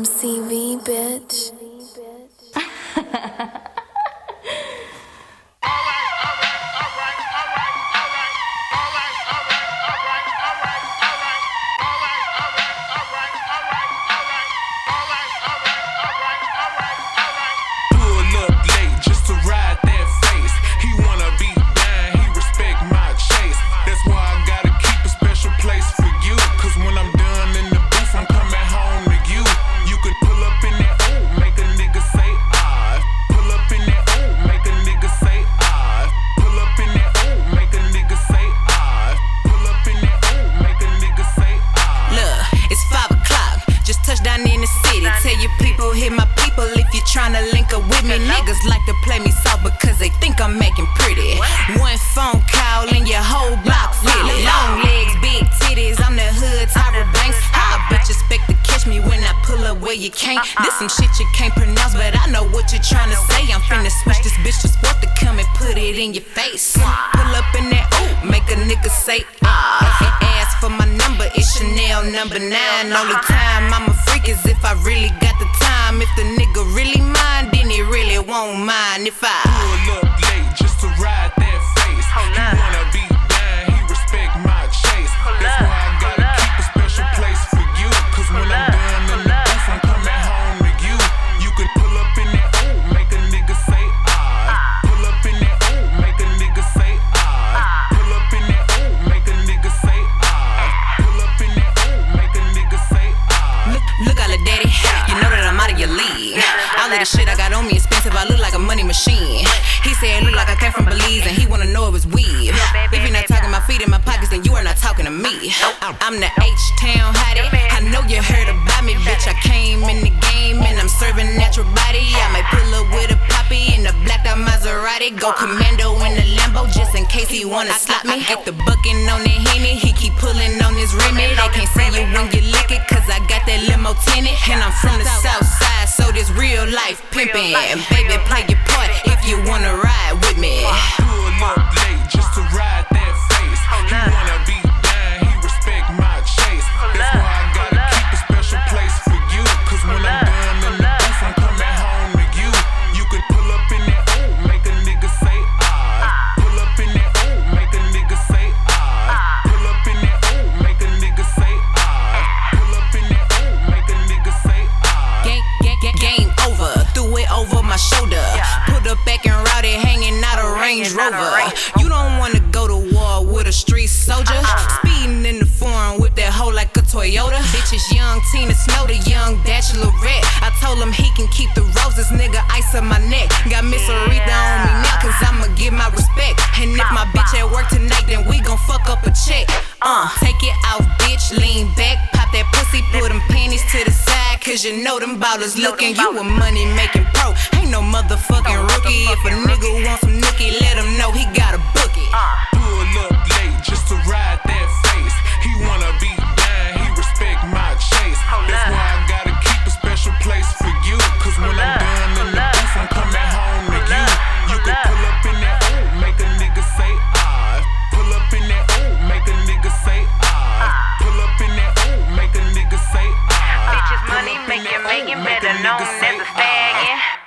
MCV, bitch. Me. Niggas like to play me soft because they think I'm making pretty. One phone call and your whole block feel it. Long legs, big titties. I'm the hood Tyra Banks. How a bitch expect to catch me when I pull up where you can't? This some shit you can't pronounce, but I know what you're tryna say. I'm finna switch this bitch to sport to come and put it in your face. Pull up in that ooh, make a nigga say ah. If you ask for my number, it's Chanel number nine. Only time I'm a freak is if I really got the time. If the nigga really mind, won't mind if I. shit I got on me expensive. I look like a money machine. He said it look like I came from Belize and he wanna know it was weed. If you're not talking my feet in my pockets, then you are not talking to me. I'm the H Town hottie. I know you heard about me, bitch. I came in the game and I'm serving natural body. I might pull up with a poppy in a blacked out Maserati. Go commando wanna slap me. Get the bucking on the henny. He keep pulling on his Remy. They can't see you when you lick it, cause I got that limo tinted. And I'm from the south side, so this real life pimpin'. Baby, play your part if you wanna ride with me. Range Rover. You don't wanna go to war with a street soldier. Speeding in the foreign with that hoe like a Toyota. Bitches young Tina Snow, the young bachelorette. I told him he can keep the roses, nigga, ice on my neck. Got Miss Aretha on me now, cause I'ma give my respect. And if my bitch at work tonight, then we gon' fuck up a check. Uh, take it out, bitch, lean back, pop that pussy, put them panties to the side, cause you know them ballers looking. You a money making pro, ain't no motherfucking rookie. If a nigga wants some nookie, let him know he got a bookie. Never a.